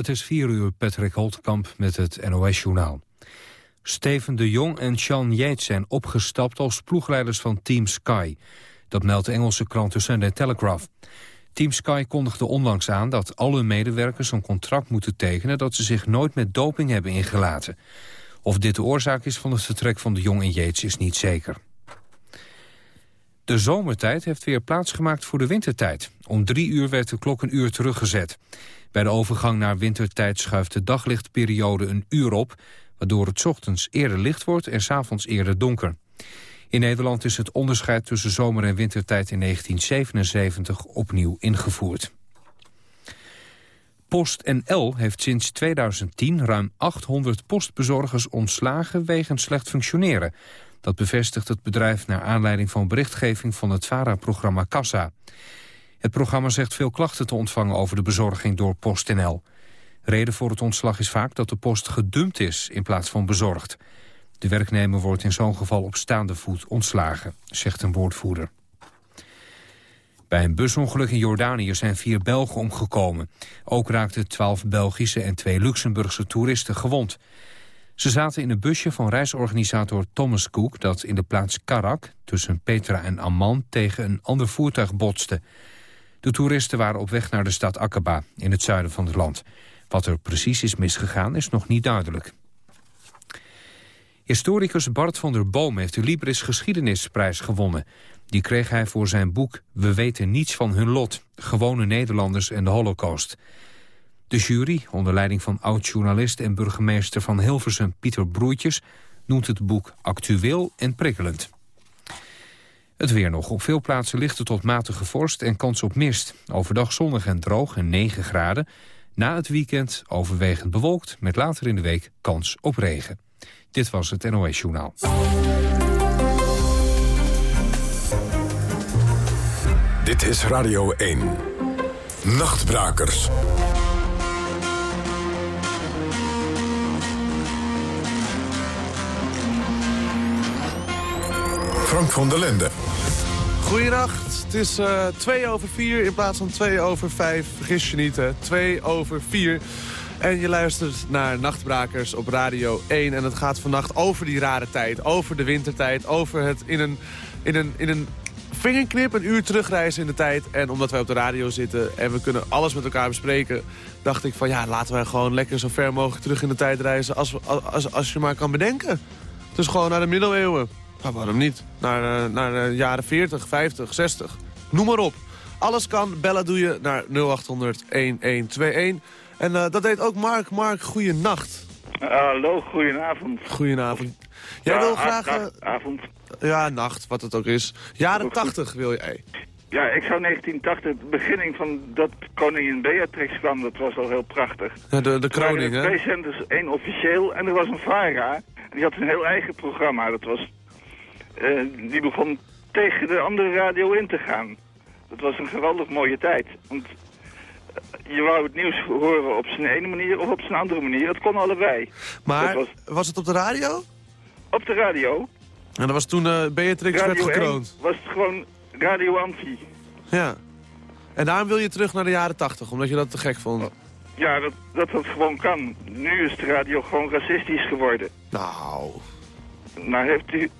Het is 4 uur, Patrick Holtkamp met het NOS-journaal. Steven de Jong en Sean Yates zijn opgestapt als ploegleiders van Team Sky. Dat meldt de Engelse krant The Sunday Telegraph. Team Sky kondigde onlangs aan dat alle medewerkers een contract moeten tekenen... dat ze zich nooit met doping hebben ingelaten. Of dit de oorzaak is van het vertrek van de Jong en Yates is niet zeker. De zomertijd heeft weer plaatsgemaakt voor de wintertijd. Om drie uur werd de klok een uur teruggezet. Bij de overgang naar wintertijd schuift de daglichtperiode een uur op... waardoor het ochtends eerder licht wordt en s'avonds eerder donker. In Nederland is het onderscheid tussen zomer- en wintertijd in 1977 opnieuw ingevoerd. PostNL heeft sinds 2010 ruim 800 postbezorgers ontslagen wegens slecht functioneren. Dat bevestigt het bedrijf naar aanleiding van berichtgeving van het VARA-programma Kassa. Het programma zegt veel klachten te ontvangen over de bezorging door PostNL. Reden voor het ontslag is vaak dat de post gedumpt is in plaats van bezorgd. De werknemer wordt in zo'n geval op staande voet ontslagen, zegt een woordvoerder. Bij een busongeluk in Jordanië zijn vier Belgen omgekomen. Ook raakten twaalf Belgische en twee Luxemburgse toeristen gewond. Ze zaten in een busje van reisorganisator Thomas Cook... dat in de plaats Karak, tussen Petra en Amman, tegen een ander voertuig botste. De toeristen waren op weg naar de stad Aqaba, in het zuiden van het land. Wat er precies is misgegaan, is nog niet duidelijk. Historicus Bart van der Boom heeft de Libris Geschiedenisprijs gewonnen. Die kreeg hij voor zijn boek We weten niets van hun lot, gewone Nederlanders en de holocaust. De jury, onder leiding van oud-journalist en burgemeester van Hilversum Pieter Broertjes, noemt het boek actueel en prikkelend. Het weer nog. Op veel plaatsen lichte tot matige vorst en kans op mist. Overdag zonnig en droog en 9 graden. Na het weekend overwegend bewolkt, met later in de week kans op regen. Dit was het NOS Journaal. Dit is Radio 1. Nachtbrakers. Frank van der Lende. Goedenacht, het is uh, twee over vier in plaats van twee over vijf. Vergis je niet, hè. Twee over vier. En je luistert naar Nachtbrakers op Radio 1. En het gaat vannacht over die rare tijd. Over de wintertijd. Over het in een, in een, in een vingerknip een uur terugreizen in de tijd. En omdat wij op de radio zitten en we kunnen alles met elkaar bespreken... dacht ik van ja, laten wij gewoon lekker zo ver mogelijk terug in de tijd reizen... als, als, als je maar kan bedenken. Dus gewoon naar de middeleeuwen. Nou, waarom niet? Naar, uh, naar de jaren 40, 50, 60. Noem maar op. Alles kan. Bellen doe je naar 0800 1121. En uh, dat deed ook Mark. Mark, goeienacht. Hallo, goedenavond. Goedenavond. Jij ja, wil graag... Avond. Ja, nacht, wat het ook is. Jaren 80 wil jij. Ja, ik zou 1980, de beginning van dat koningin Beatrix kwam, dat was al heel prachtig. Ja, de, de kroning, hè? twee zenders, één officieel en er was een VARA. Die had een heel eigen programma. Dat was, uh, die begon tegen de andere radio in te gaan. Dat was een geweldig mooie tijd. Want je wou het nieuws horen op zijn ene manier of op zijn andere manier. Het kon allebei. Maar was... was... het op de radio? Op de radio. En dat was toen uh, Beatrix radio werd gekroond? was het gewoon Radio Anti. Ja. En daarom wil je terug naar de jaren 80, omdat je dat te gek vond? Ja, dat, dat dat gewoon kan. Nu is de radio gewoon racistisch geworden. Nou... Nou, heeft u,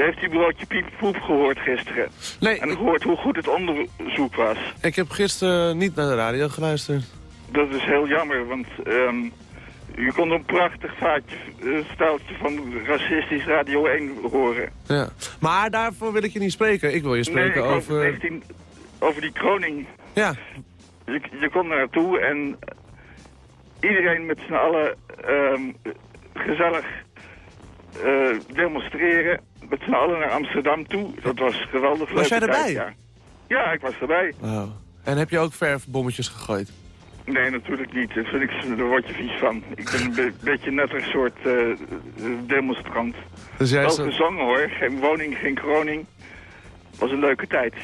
heeft u broodje piep poep gehoord gisteren? Nee. En gehoord hoe goed het onderzoek was? Ik heb gisteren niet naar de radio geluisterd. Dat is heel jammer, want um, je kon een prachtig vaatje, uh, staaltje van racistisch Radio 1 horen. Ja. Maar daarvoor wil ik je niet spreken. Ik wil je spreken nee, over... 19, over die kroning. Ja. Je, je kon naartoe en iedereen met z'n allen um, gezellig uh, demonstreren met z'n allen naar Amsterdam toe. Dat was geweldig Was jij erbij? Ja. ja, ik was erbij. Wow. En heb je ook verfbommetjes gegooid? Nee, natuurlijk niet. Dat vind ik, daar word je vies van. Ik ben een be beetje net een soort uh, demonstrant. Dus jij Wel zo... gezongen hoor. Geen woning, geen kroning. was een leuke tijd.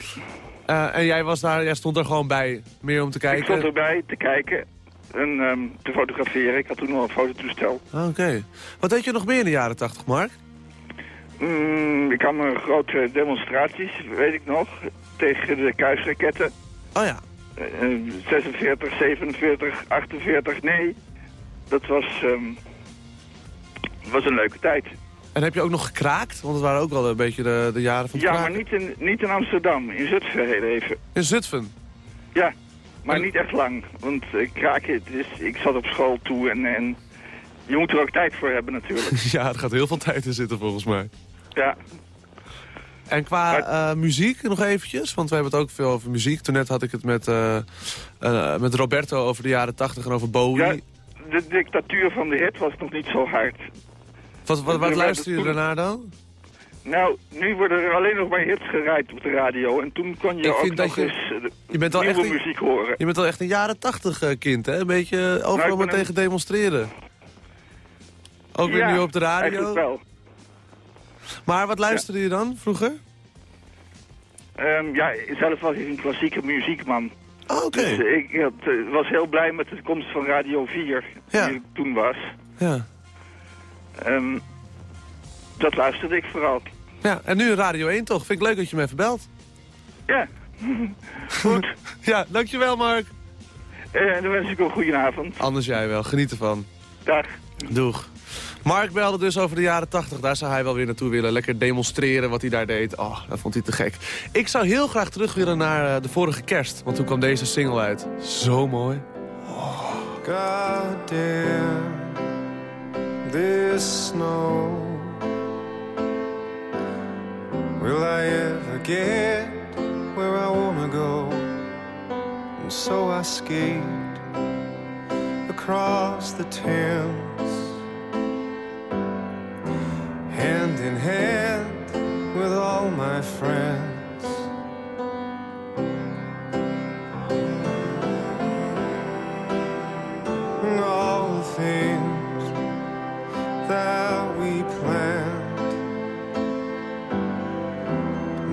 Uh, en jij, was daar, jij stond er gewoon bij, meer om te kijken? Ik stond erbij te kijken en um, te fotograferen. Ik had toen nog een fototoestel. Oké. Okay. Wat deed je nog meer in de jaren 80, Mark? Mm, ik had me grote demonstraties, weet ik nog, tegen de kuisraketten. Oh ja. 46, 47, 48, nee. Dat was, ehm, was een leuke tijd. En heb je ook nog gekraakt? Want het waren ook wel een beetje de, de jaren van Ja, kraken. maar niet in, niet in Amsterdam, in Zutphen heel even. In Zutphen. Ja, maar niet echt lang. Want kraken, het is, ik zat op school toe en, en je moet er ook tijd voor hebben natuurlijk. ja, er gaat heel veel tijd in zitten volgens mij. ja, En qua eh, muziek nog eventjes, want we hebben het ook veel over muziek. Toen net had ik het met, eh, eh, met Roberto over de jaren 80 en over Bowie. ja, de dictatuur van de hit was nog niet zo hard. Wat, wat, wat luister je daarnaar dan? Nou, nu worden er alleen nog maar hits gedraaid op de radio. En toen kon je Ik ook nog je- eens eh, je bent nieuwe echt muziek horen. Je bent wel echt een jaren 80 eh, kind, hè? Een beetje eh, overal Nou, maar tegen demonstreren. Ook weer Ja, nu op de radio. wel. Maar wat luisterde je dan vroeger? Ehm, ja, zelf was ik een klassieke muziekman. Oh, oké. Dus ik had, was heel blij met de komst van Radio 4, Ja. die ik toen was. Ja. Ehm, dat luisterde ik vooral. Ja, en nu Radio 1 toch? Vind ik leuk dat je me even belt. Ja, goed. Ja, dankjewel Mark. En dan wens ik u een goede avond. Anders jij wel, geniet ervan. Dag. Doeg. Mark belde dus over de jaren 80. Daar zou hij wel weer naartoe willen. Lekker demonstreren wat hij daar deed. Oh, dat vond hij te gek. Ik zou heel graag terug willen naar eh, de vorige kerst. Want toen kwam deze single uit. Zo mooi. God damn this snow. Will I ever get where I wanna go? And so I skate across the Thames, hand in hand with all my friends. and all the things that we planned.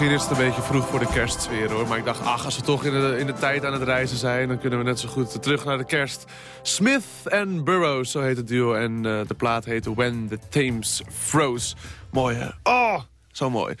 Misschien is het een beetje vroeg voor de kerstsfeer hoor. Maar ik dacht, ach, als we toch in de, in de tijd aan het reizen zijn... dan kunnen we net zo goed terug naar de kerst. Smith en Burroughs, zo heet het duo. En uh, de plaat heet When the Thames Froze. Mooi hè? Oh, zo mooi.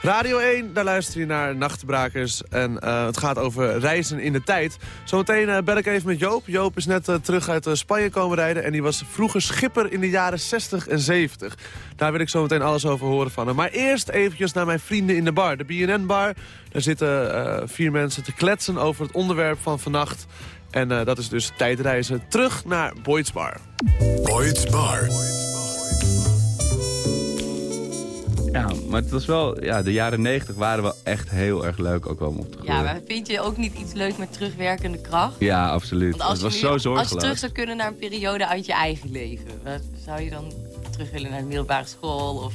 Radio 1, daar luister je naar Nachtbrakers. En uh, het gaat over reizen in de tijd. Zometeen uh, bel ik even met Joop. Joop is net uh, terug uit Spanje komen rijden. En die was vroeger schipper in de jaren 60 en 70. Daar wil ik zo meteen alles over horen van hem. Maar eerst eventjes naar mijn vrienden in de bar. De BNN-bar. Daar zitten vier mensen te kletsen over het onderwerp van vannacht. En dat is dus tijdreizen terug naar Boyd's Bar. Boyd's Bar. Ja, maar het was wel, ja, de jaren 90 waren wel echt heel erg leuk ook wel om op te groeien. Ja, maar vind je ook niet iets leuk met terugwerkende kracht? Ja, absoluut. Want als het was zo zorgeloos. Als je terug zou kunnen naar een periode uit je eigen leven, wat zou je dan terug willen naar de middelbare school of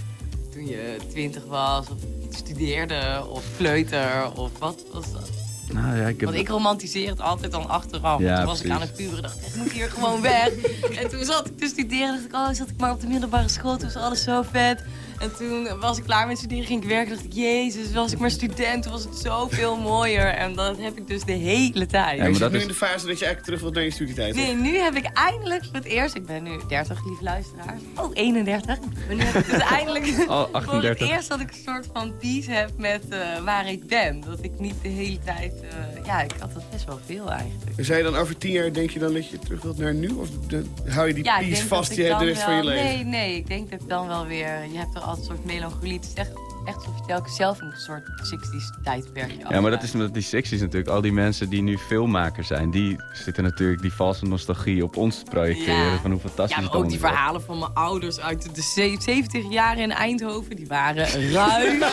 toen je twintig was of studeerde of kleuter of wat was dat? Nou ja, ik heb... Want ik romantiseer het altijd dan achteraf. Ja, toen was ik aan het puberen dacht ik, ik moet hier gewoon weg. en toen zat ik te studeren dacht ik, oh, zat ik maar op de middelbare school. Toen was alles zo vet. En toen was ik klaar met studeren, ging ik werken. dacht ik, jezus, was ik maar student. Was het zoveel mooier. En dat heb ik dus de hele tijd. Ja, je maar dat nu is- in de fase dat je eigenlijk terug wilt naar je studietijd. Nee, nu heb ik eindelijk voor het eerst... Ik ben nu 30, lieve luisteraars. Oh, 31. Maar nu heb ik dus eindelijk... Oh, Voor 38. het eerst dat ik een soort van peace heb met eh, waar ik ben. Dat ik niet de hele tijd... eh, ja, ik had dat best wel veel eigenlijk. En Zei je dan over tien jaar, denk je dan dat je terug wilt naar nu? Of de- hou je die ja, peace vast hebt de rest van je leven? Nee, nee, ik denk dat ik dan wel weer... Je hebt er altijd een soort melancholie. Het is echt, echt alsof je telkens zelf in een soort 60s tijdperkje Ja, maar dat is omdat die secties natuurlijk, al die mensen die nu filmmaker zijn, die zitten natuurlijk die valse nostalgie op ons te projecteren. Ja. Van hoe fantastisch Ja, maar ook die verhalen van mijn ouders uit de ze- 70 jaren in Eindhoven, die waren ruim.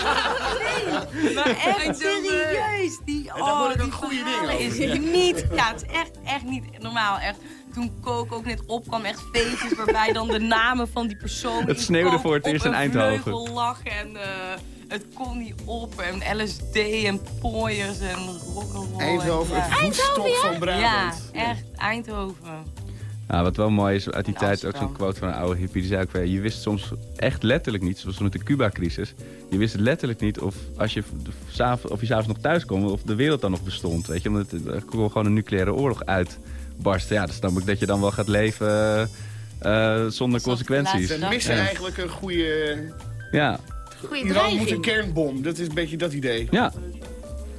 Nee, maar echt serieus. Die, oh, hoor ik die goede verhalen dingen is niet, ja, het is echt, echt niet normaal. Echt, toen Coke ook net opkwam, echt feestjes waarbij dan de namen van die persoon Het sneeuwde voor het op eerst in een Eindhoven. vleugel lag en eh, het kon niet op. En LSD en pooiers en rock'n'roll. Eindhoven, en, het voetstok van ja. Brabant. ja, echt, Eindhoven. Nou, wat wel mooi is uit die tijd, ook zo'n quote van een oude hippie, die zei ook weer, je wist soms echt letterlijk niet, zoals met de Cuba-crisis, je wist letterlijk niet of, als je, of je s'avonds nog thuis kwam, of de wereld dan nog bestond, weet je, omdat het, er kon gewoon een nucleaire oorlog uitbarsten. Ja, dan snap ik dat je dan wel gaat leven eh, zonder de consequenties. Ze missen Ja. eigenlijk een goede... Ja, Goeie Iran moet een kernbom. Dat is een beetje dat idee. ja.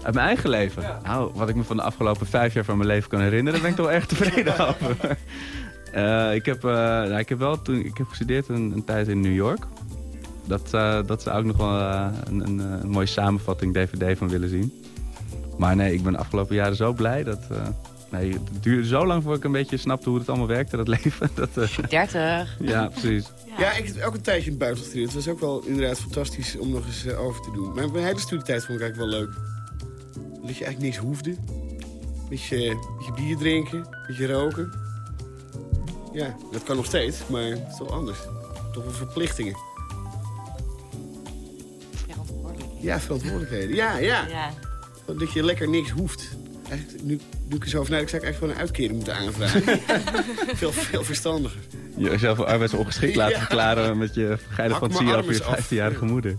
Uit mijn eigen leven. Nou, wat ik me van de afgelopen vijf jaar van mijn leven kan herinneren, daar ben ik toch erg tevreden over. Eh, ik, heb, eh, nou, ik heb wel toen ik heb gestudeerd een, een tijd in New York. Dat, eh, dat zou ook nog wel eh, een, een, eh, een mooie samenvatting DVD van willen zien. Maar nee, ik ben de afgelopen jaren zo blij dat. Nee, het duurde zo lang voordat ik een beetje snapte hoe het allemaal werkte, dat leven. Dat, eh, 30. ja, precies. Ja, ik heb ook een tijdje in het buitenland gestudeerd. Het was ook wel inderdaad fantastisch om nog eens eh, over te doen. Maar mijn hele studietijd vond ik eigenlijk wel leuk. Dat je eigenlijk niks hoefde. Beetje, beetje bier drinken, beetje roken. Ja, dat kan nog steeds, maar het is toch anders. Toch wel verplichtingen. Verantwoordelijk. Ja, verantwoordelijkheden. Ja, ja. Ja. Dat je lekker niks hoeft. Eigenlijk, nu, nu ik er zo over nadenk, zou ik eigenlijk gewoon een uitkering moeten aanvragen. veel, veel verstandiger. Jezelf arbeidsongeschikt laten Ja. verklaren met je mijn fantasie over je eens af. 15-jarige moeder.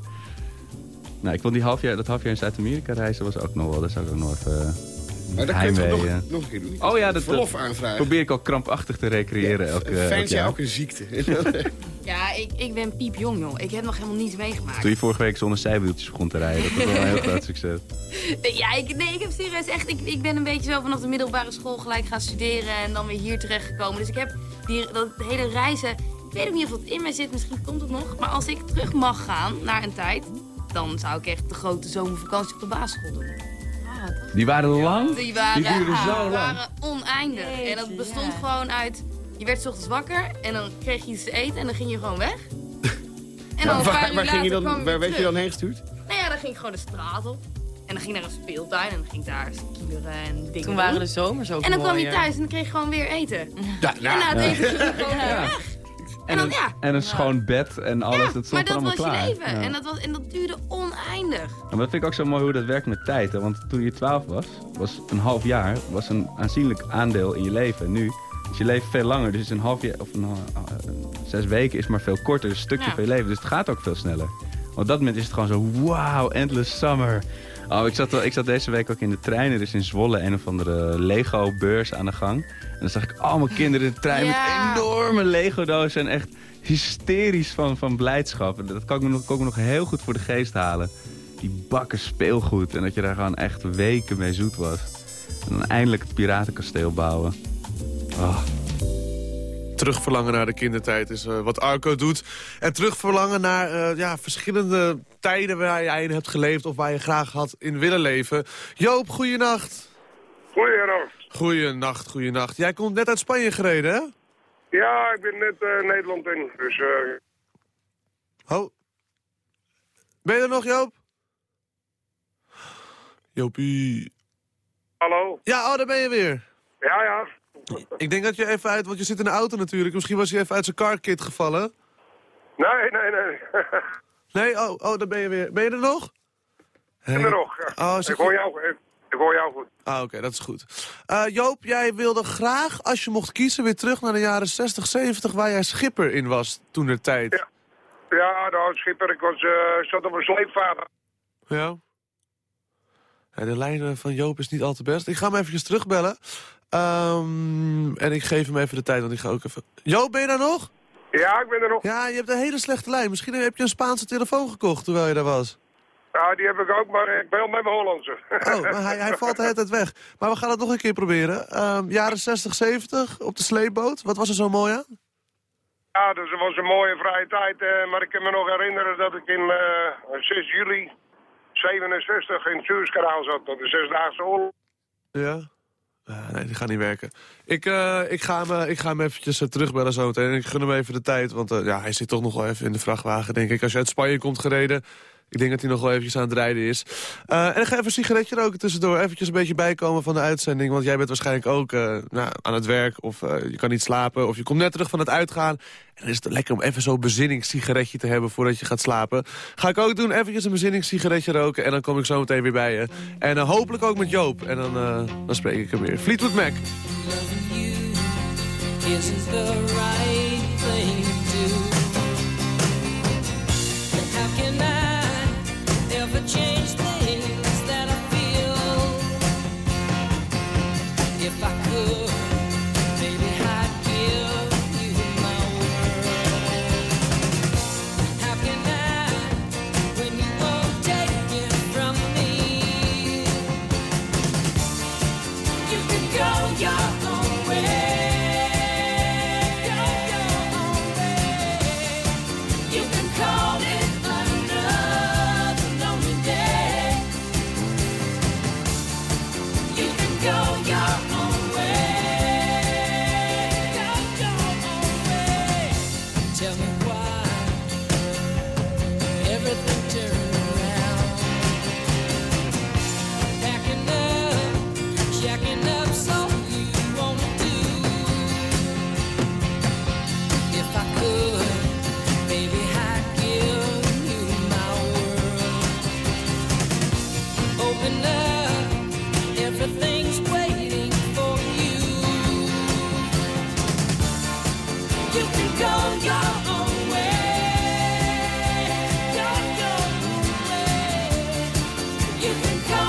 Nou, ik vond die half jaar, dat half jaar in Zuid-Amerika reizen was ook nog wel, dat zou ik ook nog even eh, Maar dat kun je toch nog, nog een keer doen. Oh ja, dat- Verlof aanvragen. probeer ik al krampachtig te recreëren elk, eh, elk Fijn jij ook een ziekte. Ja, ik, ik ben piepjong, joh. Ik heb nog helemaal niets meegemaakt. Toen je vorige week zonder zijwieltjes begon te rijden, dat was wel een heel groot succes. Ja, ik, nee, ik heb serieus echt... Ik, ik ben een beetje zo vanaf de middelbare school gelijk gaan studeren... en dan weer hier terechtgekomen. Dus ik heb die, dat hele reizen... Ik weet ook niet of het in mij zit, misschien komt het nog. Maar als ik terug mag gaan naar een tijd... dan zou ik echt de grote zomervakantie op de basisschool doen. Dat Die waren lang. Die waren, Die duurden ja, zo die lang. waren oneindig. en dat bestond ja. gewoon uit... Je werd 's ochtends wakker en dan kreeg je iets te eten en dan ging je gewoon weg. En dan waar, waar, ging je dan, waar werd je dan heen gestuurd? Nou ja, dan ging ik gewoon de straat op. En dan ging ik naar een speeltuin en dan ging ik daar skileren en dingen Toen waren de zomers ook En dan kwam je thuis en dan kreeg je gewoon weer eten. Ja, en na het eten ging je gewoon weer weg. En dan, een, ja. en een schoon bed en alles, Ja, dat maar stond er dat was klaar. je leven. Ja. En, dat was, en dat duurde oneindig. Maar dat vind ik ook zo mooi hoe dat werkt met tijd. Hè? Want toen je 12 was, was een half jaar was een aanzienlijk aandeel in je leven. En nu is je leven veel langer. Dus een half jaar of een, eh, zes weken is maar veel korter. Dus een stukje van je leven. Dus het gaat ook veel sneller. op dat moment is het gewoon zo, wow, endless summer. Oh, ik zat, wel- ik zat deze week ook in de trein. Er is in Zwolle een of andere Lego-beurs aan de gang. En dan zag ik allemaal kinderen in de trein Ja. met enorme Lego-dozen. En echt hysterisch van, van blijdschap. En dat kan ik, me nog, kan ik me nog heel goed voor de geest halen. Die bakken speelgoed. En dat je daar gewoon echt weken mee zoet was. En dan eindelijk het piratenkasteel bouwen. Oh. Terugverlangen naar de kindertijd is eh, wat Arco doet. En terugverlangen naar eh, ja, verschillende tijden waar jij in hebt geleefd... of waar je graag had in willen leven. Joop, goeienacht. Goeienacht. Goeienacht, goeienacht. Jij komt net uit Spanje gereden, hè? Ja, ik ben net eh, Nederland in. Dus Oh. Ben je er nog, Joop? Jopie. hallo? Ja, oh, daar ben je weer. Ja, ja. Ik denk dat je even uit... Want je zit in de auto natuurlijk. Misschien was hij even uit zijn carkit gevallen. Nee, nee, nee. Nee? Oh, oh, daar ben je weer. Ben je er nog? ik ben er nog. Ja. Oh, ik, hoor jou, ik, hoor jou goed. Ah, oké, dat is goed. Eh, Joop, jij wilde graag, als je mocht kiezen, weer terug naar de jaren 60, 70... waar jij schipper in was toen de tijd. Ja. Ja, nou, schipper, ik was, eh, zat op een sleepvader. Ja. De lijn van Joop is niet al te best. Ik ga hem eventjes terugbellen. Ehm, en ik geef hem even de tijd, want ik ga ook even... Joop, ben je daar nog? Ja, ik ben er nog. Ja, je hebt een hele slechte lijn. Misschien heb je een Spaanse telefoon gekocht terwijl je daar was. Ja, die heb ik ook, maar ik bel met mijn Hollandse. Oh, maar hij, hij valt de hele tijd weg. Maar we gaan het nog een keer proberen. Ehm, jaren 60, 70 op de sleepboot. Wat was er zo mooi aan? Ja, dus het was een mooie vrije tijd. eh, maar ik kan me nog herinneren dat ik in eh 6 juli 67 in het Suezkanaal zat. Op de Zesdaagse oorlog. Ja? Nee, die gaat niet werken. Ik, eh, ik, ga, hem, eh, ik ga hem eventjes eh, terugbellen zo meteen. Ik gun hem even de tijd, want ja, hij zit toch nog wel even in de vrachtwagen, denk ik. Als je uit Spanje komt gereden, ik denk dat hij nog wel eventjes aan het rijden is. Eh, en ik ga even een sigaretje roken tussendoor. Eventjes een beetje bijkomen van de uitzending. Want jij bent waarschijnlijk ook eh, nou, aan het werk. Of eh, je kan niet slapen. Of je komt net terug van het uitgaan. En dan is het lekker om even zo'n bezinningssigaretje te hebben voordat je gaat slapen. Ga ik ook doen. Eventjes een bezinningssigaretje roken. En dan kom ik zo meteen weer bij je. En hopelijk ook met Joop. En dan, dan spreek ik hem weer. Fleetwood Mac. You can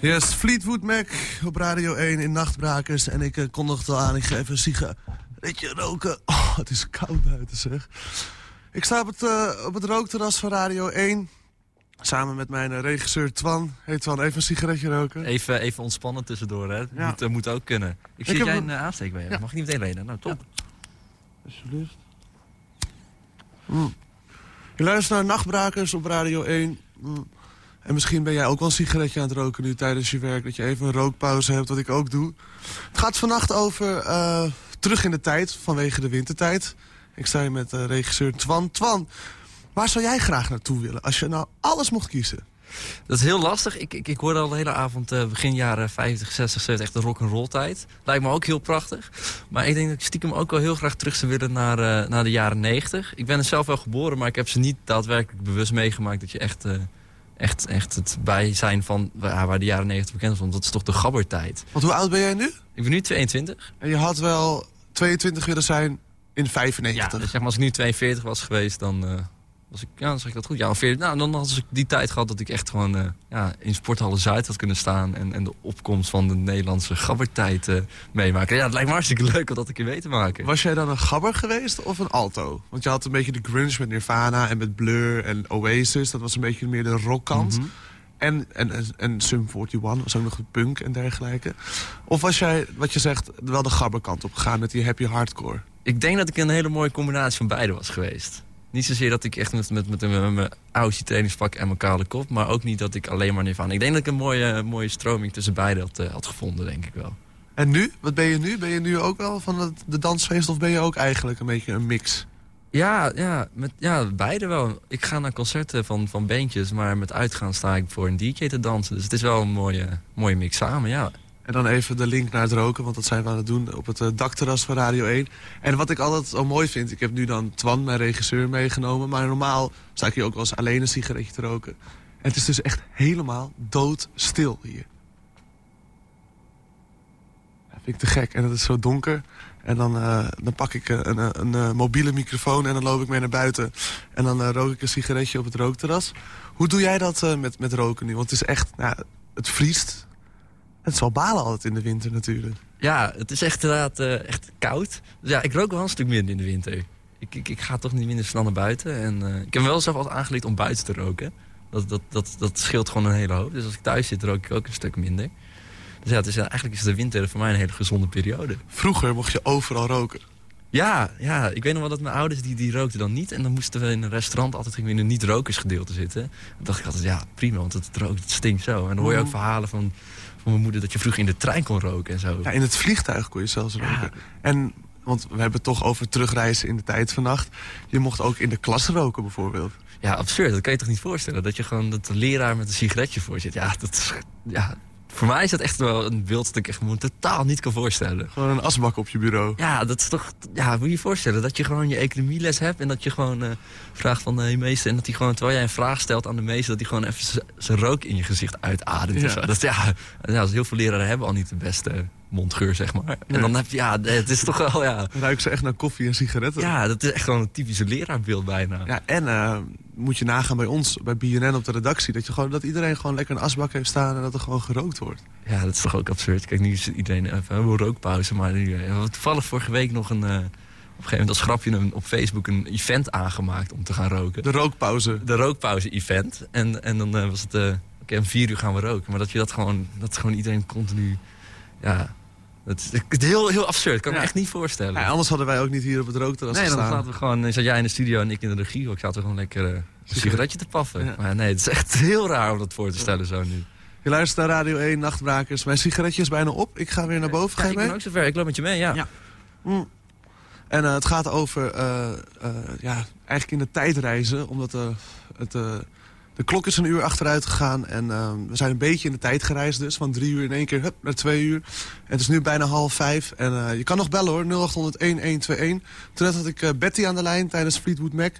Yes, Fleetwood Mac op Radio 1 in Nachtbrakers. En ik uh, kondigde al aan, ik ga even een sigaretje roken. Oh, het is koud buiten zeg. Ik sta op het, uh, op het rookterras van Radio 1. Samen met mijn uh, regisseur Twan. Hey Twan, even een sigaretje roken. Even, even ontspannen tussendoor, hè. Ja. Moet, moet ook kunnen. Ik zie dat jij een- aansteek bij. Ja. Mag ik niet meteen lenen? Nou, top. Alsjeblieft. Mm. Je luistert naar Nachtbrakers op Radio 1. Mm. En misschien ben jij ook wel een sigaretje aan het roken nu tijdens je werk. Dat je even een rookpauze hebt, wat ik ook doe. Het gaat vannacht over eh, terug in de tijd, vanwege de wintertijd. Ik sta hier met eh, regisseur Twan. Twan, waar zou jij graag naartoe willen als je nou alles mocht kiezen? Dat is heel lastig. Ik, ik, ik hoorde al de hele avond, eh, begin jaren 50, 60, 70, echt de rock'n'roll tijd. Lijkt me ook heel prachtig. Maar ik denk dat ik stiekem ook wel heel graag terug zou willen naar, naar de jaren 90. Ik ben er zelf wel geboren, maar ik heb ze niet daadwerkelijk bewust meegemaakt. Dat je echt, echt, echt het bij zijn van waar, de jaren 90 bekend. Want dat is toch de gabbertijd. Want hoe oud ben jij nu? Ik ben nu 22. En je had wel 22 willen zijn in 95. Ja, dus zeg maar als ik nu 42 was geweest, dan eh, was ik, ja, dan zeg ik dat goed. Ja, 40, nou, dan had ik die tijd gehad dat ik echt gewoon eh, ja, in Sporthallen Zuid had kunnen staan. En, en de opkomst van de Nederlandse gabbertijd meemaken. Ja, het lijkt me hartstikke leuk om dat een keer mee te maken. Was jij dan een gabber geweest of een alto? Want je had een beetje de grunge met Nirvana en met Blur en Oasis. Dat was een beetje meer de rockkant. Mhm. En, en, en, en Sum 41 was ook nog de punk en dergelijke. Of was jij, wat je zegt, wel de gabberkant op gegaan met die happy hardcore? Ik denk dat ik een hele mooie combinatie van beide was geweest. Niet zozeer dat ik echt met, met, met, met mijn oude trainingspak en mijn kale kop... maar ook niet dat ik alleen maar Nirvana... Ik denk dat ik een mooie, mooie stroming tussen beide had, eh, had gevonden, denk ik wel. En nu? Wat ben je nu? Ben je nu ook wel van het, de dansfeest of ben je ook eigenlijk een beetje een mix? Ja, ja, met, ja, beide wel. Ik ga naar concerten van, van bandjes, maar met uitgaan sta ik voor een DJ te dansen. Dus het is wel een mooie, mooie mix samen, ja. En dan even de link naar het roken, want dat zijn we aan het doen op het eh, dakterras van Radio 1. En wat ik altijd zo mooi vind, ik heb nu dan Twan, mijn regisseur, meegenomen. Maar normaal sta ik hier ook wel eens alleen een sigaretje te roken. En het is dus echt helemaal doodstil hier. Dat vind ik te gek. En het is zo donker. En dan, eh, dan pak ik eh, een, een, een, mobiele microfoon en dan loop ik mee naar buiten. En dan rook ik een sigaretje op het rookterras. Hoe doe jij dat met, met roken nu? Want het is echt, nou, het vriest. Het wel balen altijd in de winter natuurlijk. Ja, het is echt inderdaad eh, echt koud. Dus ja, ik rook wel een stuk minder in de winter. Ik, ik, ik ga toch niet minder snel naar buiten. En eh, ik heb me wel zelf altijd aangeleerd om buiten te roken. Dat, dat, dat, dat scheelt gewoon een hele hoop. Dus als ik thuis zit, rook ik ook een stuk minder. Dus ja, het is, eh, eigenlijk is de winter voor mij een hele gezonde periode. Vroeger mocht je overal roken. Ja, ja, ik weet nog wel dat mijn ouders die, die rookten dan niet. En dan moesten we in een restaurant altijd in een niet-rokersgedeelte zitten. Dan dacht ik altijd, ja, prima, want het rookt, het stinkt zo. En dan hoor je ook Mhm. verhalen van, van mijn moeder dat je vroeger in de trein kon roken en zo. Ja, in het vliegtuig kon je zelfs roken. En, want we hebben het toch over terugreizen in de tijd vannacht. Je mocht ook in de klas roken bijvoorbeeld. Ja, absurd. Dat kan je toch niet voorstellen? Dat je gewoon dat de leraar met een sigaretje voor zit. Ja, dat is, ja, voor mij is dat echt wel een beeld dat ik echt me totaal niet kan voorstellen. Gewoon een asbak op je bureau. Ja, dat is toch... Ja, moet je je voorstellen dat je gewoon je economieles hebt... en dat je gewoon eh, vraagt van de meester... en dat hij gewoon, terwijl jij een vraag stelt aan de meester... dat hij gewoon even zijn rook in je gezicht uitademt. Ja. of zo. Dat, is- ja, heel veel leraren hebben al niet de beste mondgeur, zeg maar. En dan heb je... Ja, het is toch wel... Ja, ruiken ze echt naar koffie en sigaretten. ja, dat is echt gewoon een typische leraarbeeld bijna. Ja, en eh, moet je nagaan bij ons, bij BNN op de redactie... Dat, je gewoon, dat iedereen gewoon lekker een asbak heeft staan en dat er gewoon gerookt wordt. Ja, dat is toch ook absurd. Kijk, nu is iedereen even een rookpauze. Maar nu, eh, we hebben toevallig vorige week nog een... eh, op een gegeven moment als grapje een, op Facebook een event aangemaakt om te gaan roken. De rookpauze. De rookpauze-event. En, en dan was het... Oké, om vier uur gaan we roken. Maar dat je dat gewoon... Dat gewoon iedereen continu... Ja... Het is heel, heel absurd. Kan ik Ja. me echt niet voorstellen. Ja, anders hadden wij ook niet hier op het rookterras nee, dan gestaan. zaten we gewoon... eh, Zat jij in de studio en ik in de regie. Ik zaten gewoon lekker eh, een sigaretje te paffen. Ja. Maar nee, het is echt heel raar om dat voor te stellen zo nu. Je luistert naar Radio 1, Nachtbrakers. Mijn sigaretje is bijna op. Ik ga weer naar boven. Ga je ik mee? ben ook zover. Ik loop met je mee, ja. Mm. En eh, het gaat over, ja, eigenlijk in de tijd reizen. Omdat het, de klok is een uur achteruit gegaan. En eh, we zijn een beetje in de tijd gereisd dus. Van drie uur in één keer hup, naar twee uur. En het is nu bijna half vijf. En eh, je kan nog bellen hoor, 0800-1121. Toen net had ik eh, Betty aan de lijn tijdens Fleetwood Mac.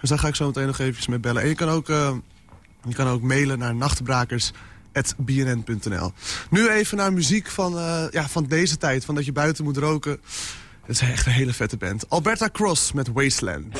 Dus daar ga ik zo meteen nog eventjes mee bellen. En je kan ook, eh, je kan ook mailen naar nachtbrakers.bnn.nl. Nu even naar muziek van, eh, ja, van deze tijd. Van dat je buiten moet roken. Het is echt een hele vette band. Alberta Cross met Wasteland.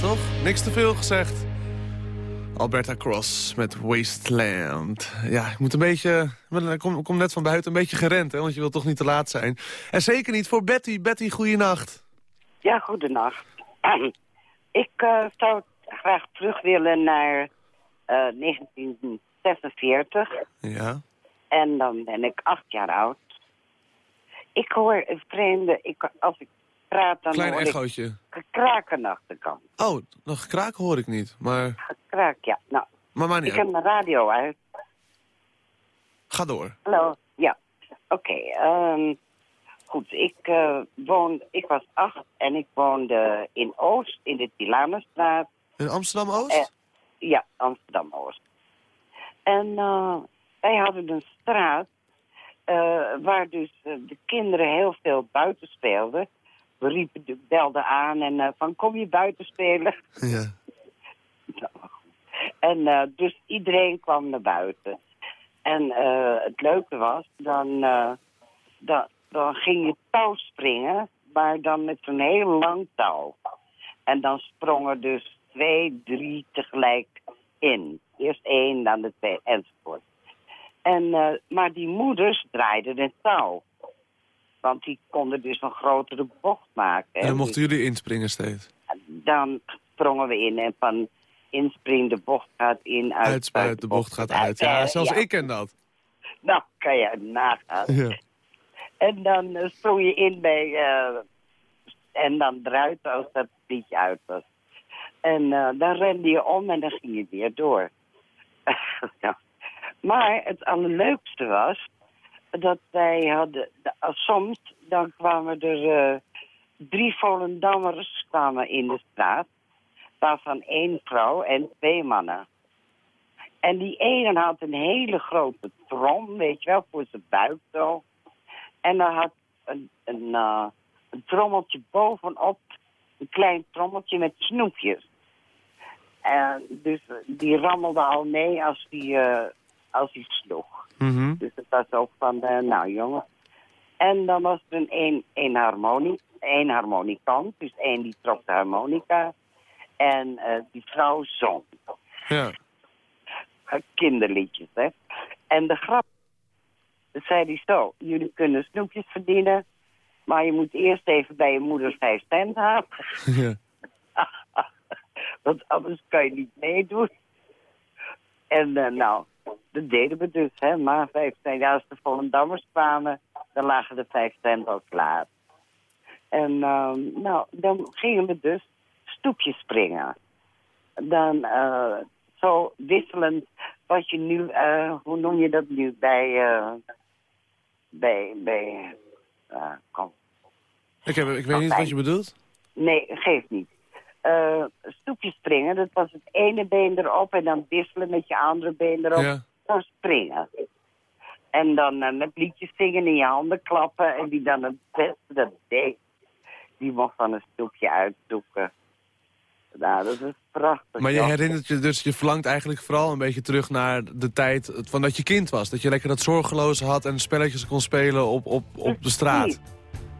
Toch? Niks te veel gezegd. Alberta Cross met Wasteland. Ja, ik moet een beetje... Ik kom, kom net van buiten een beetje gerend, hè, want je wilt toch niet te laat zijn. En zeker niet voor Betty. Betty, goeienacht. Ja, goedenacht. Ik eh, zou graag terug willen naar eh, 1946. Ja. En dan ben ik acht jaar oud. Ik hoor een vreemde... Ik, als ik praat, dan Klein echootje. gekraak aan de achterkant. Oh, nog kraak hoor ik niet. Maar, Gekraak, ja. Nou, maar maar niet ik heb mijn radio uit. Ga door. Hallo, ja. Oké, ehm, goed. Ik, eh, woon, ik was acht en ik woonde in Oost, in de Tilanenstraat. In Amsterdam-Oost? Eh, ja, Amsterdam-Oost. En eh, wij hadden een straat eh, waar dus de kinderen heel veel buiten speelden. Riepen, de- belden aan en eh, van kom je buiten spelen? Ja. En eh, dus iedereen kwam naar buiten. En eh, het leuke was, dan, dan, dan ging je touw springen, maar dan met zo'n heel lang touw. En dan sprongen dus twee, drie tegelijk in. Eerst één, dan de twee, enzovoort. En, maar die moeders draaiden het touw. Want die konden dus een grotere bocht maken. En dan mochten jullie inspringen steeds. Dan sprongen we in en van inspring de bocht gaat in, uit, Uitspuit, de bocht gaat uit. Ja, Eh, zelfs ja. ik ken dat. Nou, kan je nagaan. Ja. En dan eh, sprong je in bij... eh, en dan eruit als dat liedje uit was. En dan rende je om en dan ging je weer door. ja. Maar het allerleukste was... dat wij hadden... de- soms dan kwamen er eh, drie Volendammers kwamen in de straat. Waarvan één vrouw en twee mannen. En die ene had een hele grote trom, weet je wel, voor zijn buik zo. En dan had een, een, eh, een trommeltje bovenop, een klein trommeltje met snoepjes. En dus die rammelde al mee als die, eh, als die sloeg. Mhm. Dus het was ook van, de, nou jongen. En dan was er een, een, een, harmonie, een harmonikant, dus één die trok de harmonica. En eh, die vrouw zong Ja. kinderliedjes, hè. En de grap, zei hij zo, jullie kunnen snoepjes verdienen, maar je moet eerst even bij je moeder vijf cent halen, ja. want anders kan je niet meedoen. En eh, nou, dat deden we dus, hè, maar vijf cent, ja, als de Volendammers kwamen, dan lagen de vijf cent al klaar. En ehm, nou, dan gingen we dus stoepjes springen. Dan eh, zo wisselend wat je nu, eh, hoe noem je dat nu, bij, eh, bij, bij, kom. Ik, heb, ik weet niet wat je bedoelt. Nee, geeft niet. Eh, stoepjes springen, dat was het ene been erop en dan wisselen met je andere been erop. Ja. Dan springen. En dan eh, met liedjes zingen en je handen klappen en die dan het beste dat deed. Die mocht dan een stoepje uitzoeken. Nou, dat is prachtig. Maar je herinnert je dus, je verlangt eigenlijk vooral een beetje terug naar de tijd van dat je kind was. Dat je lekker dat zorgeloze had en spelletjes kon spelen op, op, op de straat.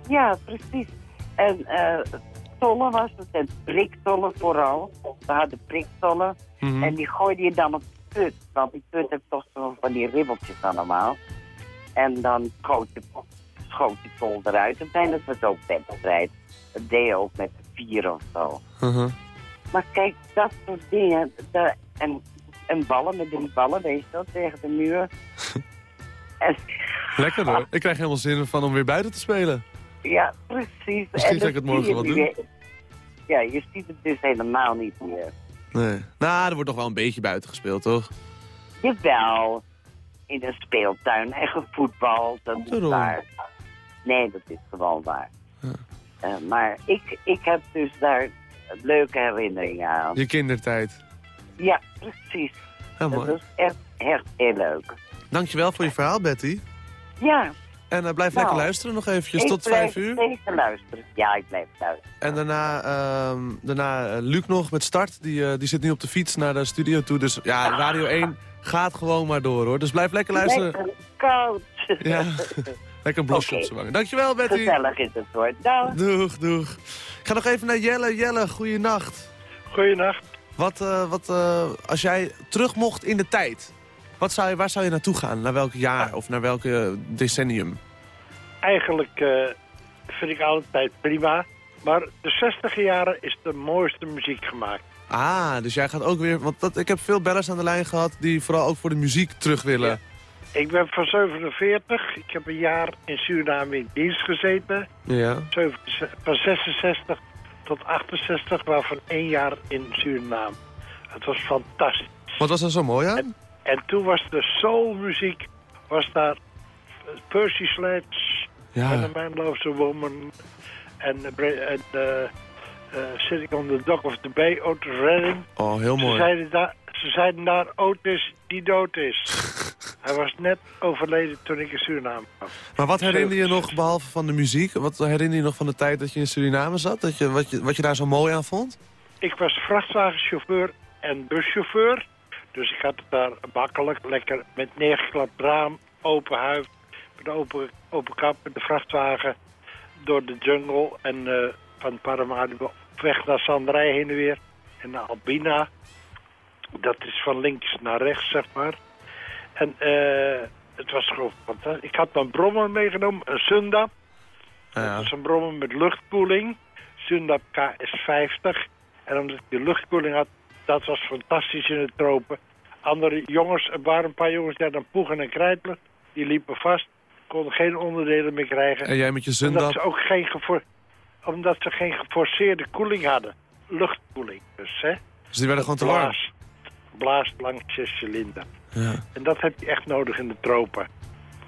Ja, precies. En eh tollen was het, en priktollen vooral. We hadden priktollen. Mhm. En die gooide je dan op de put. Want die put heeft toch zo van die ribbeltjes allemaal. En dan schoot je, schoot die tol eruit. En zijn dat was ook wedstrijd. Dat deed je ook met vier of zo. Mhm. Maar kijk, dat soort dingen. De, en, en ballen met drie ballen, weet je dat, tegen de muur. en, Lekker hoor. Ik krijg helemaal zin van om weer buiten te spelen. ja, precies. Misschien en ga ik het morgen wel doen. weer- Ja, je ziet het dus helemaal niet meer. Nee. Nou, er wordt nog wel een beetje buiten gespeeld, toch? Jawel, in een speeltuin en gevoetbald, dat is Daarom. waar. Nee, dat is gewoon waar. Eh, maar ik, ik heb dus daar leuke herinneringen aan. Je kindertijd. Ja, precies. Ja, dat is echt, echt heel leuk. Dankjewel voor je verhaal, Betty. Ja. En eh, blijf Nou, lekker luisteren nog eventjes ik tot vijf uur. zeker luisteren. Ja, ik blijf luisteren. En daarna, ehm, daarna eh, Luc nog met start. Die, eh, die zit nu op de fiets naar de studio toe. Dus ja, Radio 1 gaat gewoon maar door hoor. Dus blijf lekker luisteren. Lekker koud. Ja, lekker een blosje op zijn wangen. Dankjewel Betty. Gezellig is het hoor. Dag. Doeg, doeg. Ik ga nog even naar Jelle. Jelle, goeienacht. Goeienacht. Wat, eh, wat eh, als jij terug mocht in de tijd, wat zou je, waar zou je naartoe gaan? Naar welk jaar of naar welk decennium? Eigenlijk eh, vind ik altijd prima. Maar de 60 jaren is de mooiste muziek gemaakt. Ah, dus jij gaat ook weer... Want dat, ik heb veel bellers aan de lijn gehad die vooral ook voor de muziek terug willen. Ik ben van 47. Ik heb een jaar in Suriname in dienst gezeten. Ja. Van 66 tot 68, waarvan één jaar in Suriname. Het was fantastisch. Wat was er zo mooi aan? En toen was de soulmuziek, was daar eh, Percy Sledge, Ja. Man Loves a Woman, en, eh, en eh, eh, Sitting on the Dock of the Bay, Otis Redding. Oh, heel Ze mooi. zeiden, daar, ze zeiden daar Otis die dood is. Hij was net overleden toen ik in Suriname kwam. Maar wat herinner je nog, behalve van de muziek, wat herinner je nog van de tijd dat je in Suriname zat? Dat je, wat, je, wat je daar zo mooi aan vond? Ik was vrachtwagenchauffeur en buschauffeur. Dus ik had het daar makkelijk, lekker met neergeklapt raam, open huid, met open, open kap met de vrachtwagen door de jungle en eh, van Paramaribo op weg naar Sanderij heen en weer en naar Albina. Dat is van links naar rechts, zeg maar. En eh, het was gewoon fantastisch. Ik had mijn brommer meegenomen, een Sunda. Ja. Dat is een brommer met luchtkoeling. Sundap KS50. En omdat hij luchtkoeling had, dat was fantastisch in de tropen. Andere jongens, er waren een paar jongens die hadden poegen en krijtlucht. Die liepen vast, konden geen onderdelen meer krijgen. En jij met je Omdat Zundap? ze ook geen, omdat ze geen geforceerde koeling hadden. Luchtkoeling dus, hè. Dus die werden gewoon te warm? Blaast, blaast langs je cilinder. Ja. En dat heb je echt nodig in de tropen.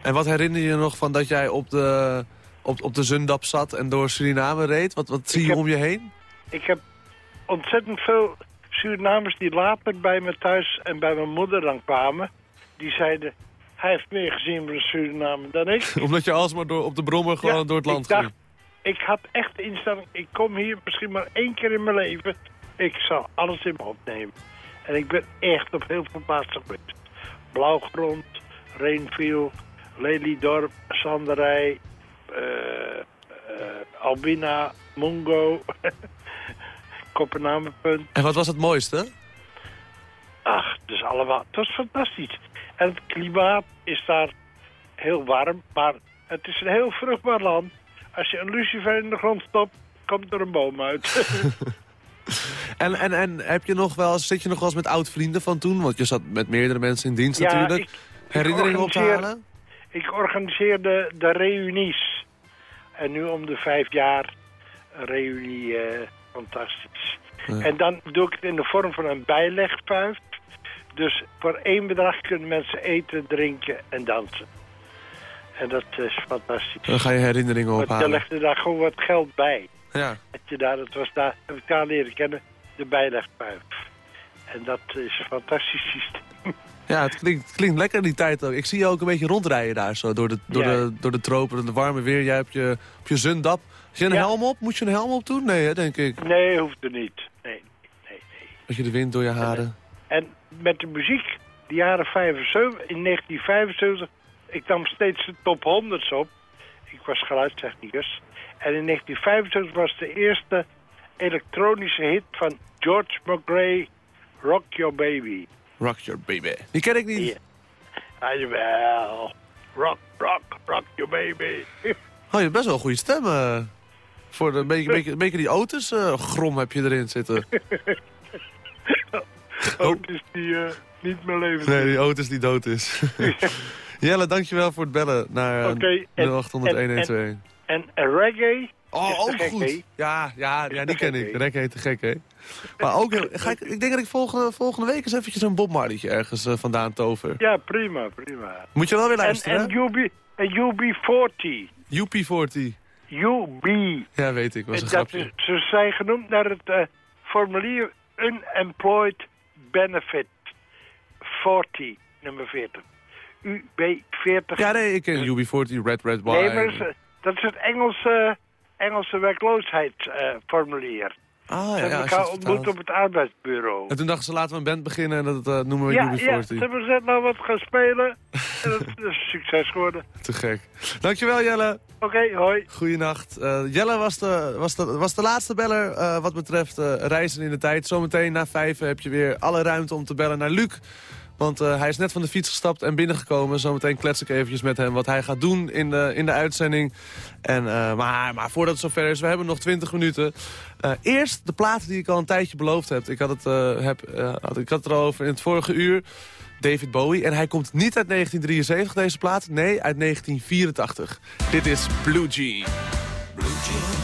En wat herinner je je nog van dat jij op de, op, op de Zundap zat en door Suriname reed? Wat, wat zie je heb- om je heen? Ik heb ontzettend veel Surinamers die later bij me thuis en bij mijn moeder dan kwamen. Die zeiden, hij heeft meer gezien van Suriname dan ik. Omdat je alsmaar door, op de brommer gewoon Ja, door het land ik dacht, ging. Ik had echt de instelling, ik kom hier misschien maar één keer in mijn leven. Ik zal alles in me opnemen. En ik ben echt op heel veel plaatsen geweest. Blauwgrond, Reenville, Lelydorp, Sanderij, eh, eh, Albina, Mungo, Kopenhagenpunt. En wat was het mooiste? Ach, dus allemaal. Het was fantastisch. En het klimaat is daar heel warm, maar het is een heel vruchtbaar land. Als je een lucifer in de grond stopt, komt er een boom uit. En, en, en heb je nog wel, zit je nog wel eens met oud-vrienden van toen? Want je zat met meerdere mensen in dienst Ja, natuurlijk. ik- Herinneringen op te organiseer- halen? Ik organiseerde de reunies. En nu om de vijf jaar reunie, eh, fantastisch. Ja. En dan doe ik het in de vorm van een bijlegpuif. Dus voor één bedrag kunnen mensen eten, drinken en dansen. En dat is fantastisch. Dan ga je herinneringen Want je ophalen. legde daar gewoon wat geld bij. Ja. Dat, je daar, dat was daar, heb ik daar leren kennen, de bijlegpuif. En dat is een fantastisch systeem. Ja, het klinkt, het klinkt lekker die tijd ook. Ik zie je ook een beetje rondrijden daar zo, door de, door Ja. de, door de tropen, de warme weer. Jij hebt je, op je Zundap. Heb je een Ja. helm op? Moet je een helm op doen? Nee, hè, denk ik. Nee, hoeft er niet. Nee. Dat je de wind door je haren... En met de muziek, de jaren 75, in 1975, ik nam steeds de top 100's op. Ik was geluidstechnicus. En in 1975 was de eerste elektronische hit van George McRae, Rock Your Baby. Rock Your Baby. Die ken ik niet. Ja, jawel. Rock, rock, rock your baby. Oh, je hebt best wel een goede stem. voor de, een, beetje, beetje, een beetje die Otis eh, grom heb je erin zitten. Oh, dus die eh, niet meer leven. Nee, die Otis die dood is. Jelle, dankjewel voor het bellen naar en- 0800 en- 1121. En reggae. Oh, ook gek, goed. Ja, ja, ja, die ken ik. Rek heet te gek, hè? Maar ook, heel- ga ik, ik denk dat ik volgende, volgende week eens eventjes een Bob Marleytje ergens eh, vandaan tover. Ja, prima, prima. Moet je wel weer luisteren, En, en UB, en UB40. UP40. UB. Ja, weet ik, was een Dat grapje. is- ze zijn genoemd naar het eh, formulier Unemployed Benefit 40, nummer 40. UB40. Ja, nee, ik ken UB40, Red Red Wine. Nee, maar dat is, het Engelse, Engelse werkloosheidsformulier. Ah, ze ja, hebben elkaar ontmoet op het arbeidsbureau. En toen dachten ze, laten we een band beginnen en dat eh, noemen we Ja, UB40. ja, ze hebben gezegd, nou wat gaan spelen. en dat is een succes geworden. Te gek. Dankjewel, Jelle. Oké, hoi. Goeienacht. Eh, Jelle was de, was, de, was de laatste beller eh, wat betreft eh, reizen in de tijd. Zometeen na vijf heb je weer alle ruimte om te bellen naar Luc. Want eh, hij is net van de fiets gestapt en binnengekomen. Zometeen klets ik eventjes met hem wat hij gaat doen in de, in de uitzending. En, eh, maar, maar voordat het zover is, we hebben nog 20 minuten. Eh, eerst de plaat die ik al een tijdje beloofd heb. Ik had het, eh, heb, eh, had, ik had het erover in het vorige uur. David Bowie. En hij komt niet uit 1973, deze plaat. Nee, uit 1984. Dit is Blue Jean. Blue Jean.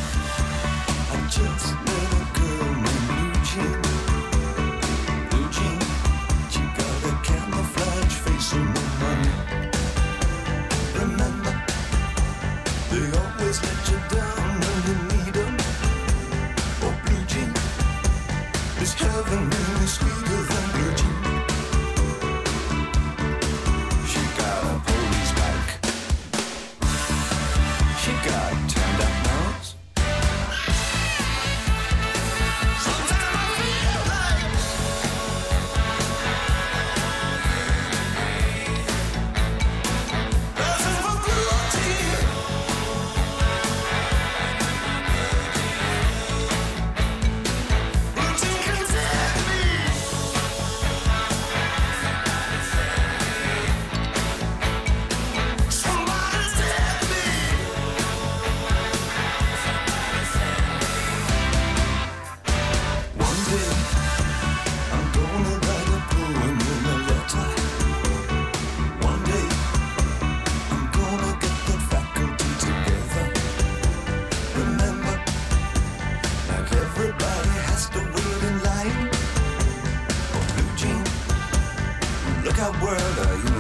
World, uh, you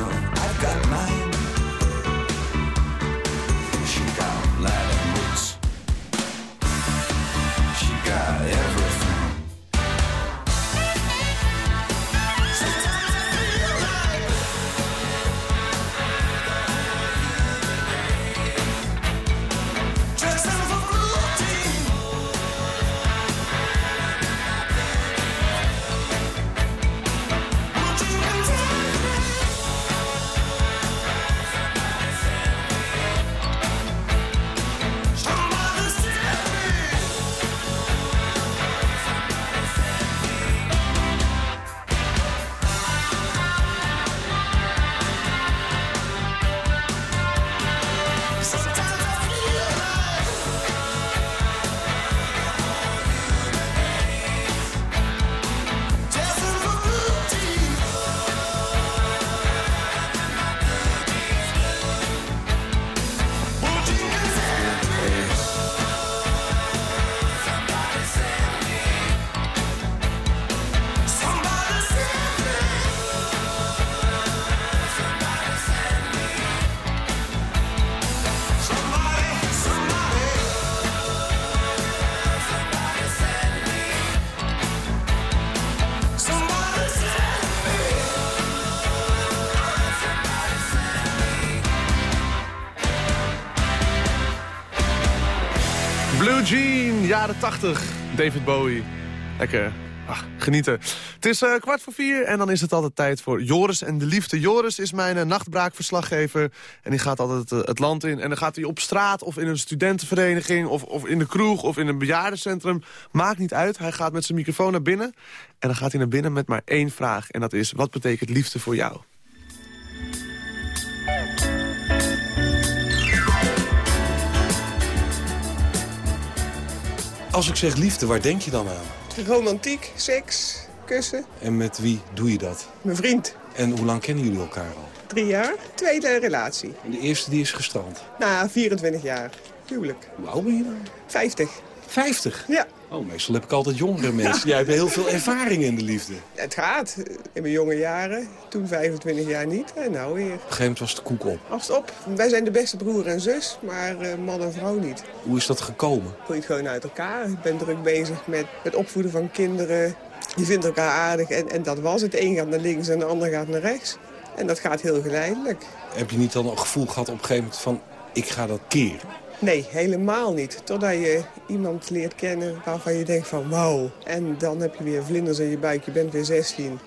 80. David Bowie. Lekker. Ach, genieten. Het is eh, kwart voor vier en dan is het altijd tijd voor Joris en de Liefde. Joris is mijn eh, nachtbraakverslaggever en die gaat altijd eh, het land in. En dan gaat hij op straat of in een studentenvereniging of, of in de kroeg of in een bejaardencentrum. Maakt niet uit. Hij gaat met zijn microfoon naar binnen en dan gaat hij naar binnen met maar één vraag. En dat is, wat betekent liefde voor jou? Als ik zeg liefde, waar denk je dan aan? Romantiek, seks, kussen. En met wie doe je dat? Mijn vriend. En hoe lang kennen jullie elkaar al? Drie jaar. Tweede relatie. En de eerste die is gestrand. Na 24 jaar. Huwelijk. Hoe oud ben je dan? 50. 50? Ja. Oh, meestal heb ik altijd jongere mensen. Jij hebt heel veel ervaring in de liefde. Op Het gaat. In mijn jonge jaren. Toen 25 jaar niet. En nou weer. een gegeven moment was de koek op. Het op. Wij zijn de beste broer en zus. Maar eh, man en vrouw niet. Hoe is dat gekomen? Groeit gewoon uit elkaar. Ik ben druk bezig met het opvoeden van kinderen. Je vindt elkaar aardig. En, en dat was het. De een gaat naar links en de ander gaat naar rechts. En dat gaat heel geleidelijk. Heb je niet dan een gevoel gehad op een gegeven moment van... ik ga dat keren? Nee, helemaal niet. Totdat je iemand leert kennen waarvan je denkt van wauw. En dan heb je weer vlinders in je buik, je bent weer 16.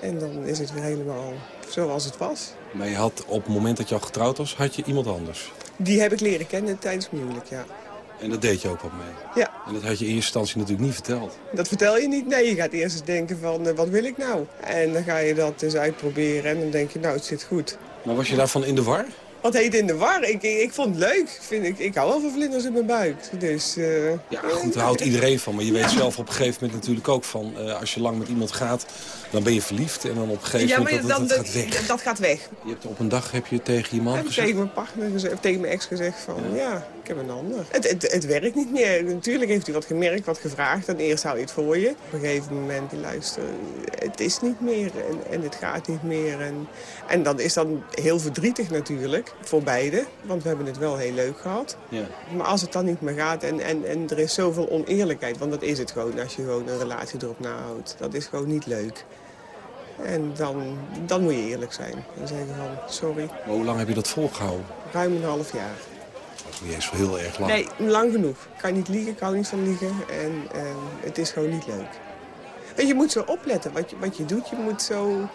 En dan is het weer helemaal zoals het was. Maar je had op het moment dat je al getrouwd was, had je iemand anders. Die heb ik leren kennen tijdens mijn huwelijk, ja. En dat deed je ook wat mee. Ja. En dat had je in eerste instantie natuurlijk niet verteld. Dat vertel je niet. Nee, je gaat eerst eens denken van eh, wat wil ik nou? En dan ga je dat eens uitproberen en dan denk je nou het zit goed. Maar was je daarvan in de war? Wat heet in de war? Ik, ik, vond het leuk. Vind ik, ik hou wel van vlinders in mijn buik. Dus, eh, Ja, goed, daar houdt iedereen van. Maar je weet zelf op een gegeven moment natuurlijk ook van... eh, als je lang met iemand gaat, dan ben je verliefd. En dan op een gegeven moment, dat, dat, gaat weg. dat gaat weg. Je hebt op een dag heb je tegen je man gezegd... tegen mijn partner gezegd, tegen mijn ex gezegd van ja, ik heb een ander. Het, het, het werkt niet meer. Natuurlijk heeft hij wat gemerkt, wat gevraagd. En eerst hou je het voor je. Op een gegeven moment, luister, het is niet meer en, en het gaat niet meer. En, en dan is dan heel verdrietig natuurlijk, voor beide. Want we hebben het wel heel leuk gehad. Ja. Maar als het dan niet meer gaat en, en, en er is zoveel oneerlijkheid... want dat is het gewoon als je gewoon een relatie erop nahoudt. Dat is gewoon niet leuk. En dan, dan moet je eerlijk zijn. En zeggen van, sorry, Maar hoe lang heb je dat volgehouden? ruim een half jaar. Dat is niet eens heel erg lang. Nee, lang genoeg. Ik kan niet liegen, ik hou niet van liegen. En eh, het is gewoon niet leuk. En je moet zo opletten wat je, wat je doet. Je moet zo...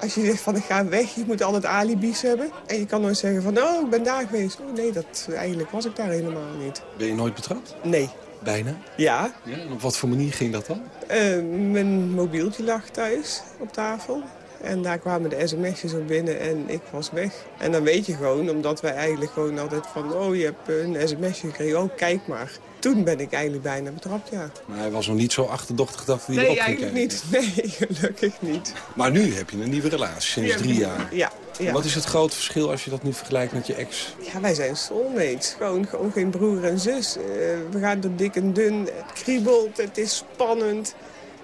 Als je zegt van ik ga weg, je moet altijd alibis hebben. En je kan nooit zeggen van oh, ik ben daar geweest. Oh nee, dat, eigenlijk was ik daar helemaal niet. Ben je nooit betrapt? Nee. Bijna? Ja. ja. En op wat voor manier ging dat dan? Eh, mijn mobieltje lag thuis op tafel. En daar kwamen de sms'jes op binnen en ik was weg. En dan weet je gewoon, omdat wij eigenlijk gewoon altijd van... oh, je hebt een sms'je gekregen, oh, kijk maar. Toen ben ik eigenlijk bijna betrapt, ja. Maar hij was nog niet zo achterdochtig dat hij nee, erop ging eigenlijk kijken. niet. Nee, gelukkig niet. Maar nu heb je een nieuwe relatie, sinds Ja, drie jaar. Ja, ja. Wat is het grote verschil als je dat nu vergelijkt met je ex? Ja, wij zijn soulmates. Gewoon, gewoon geen broer en zus. Eh, we gaan door dik en dun. Het kriebelt, het is spannend.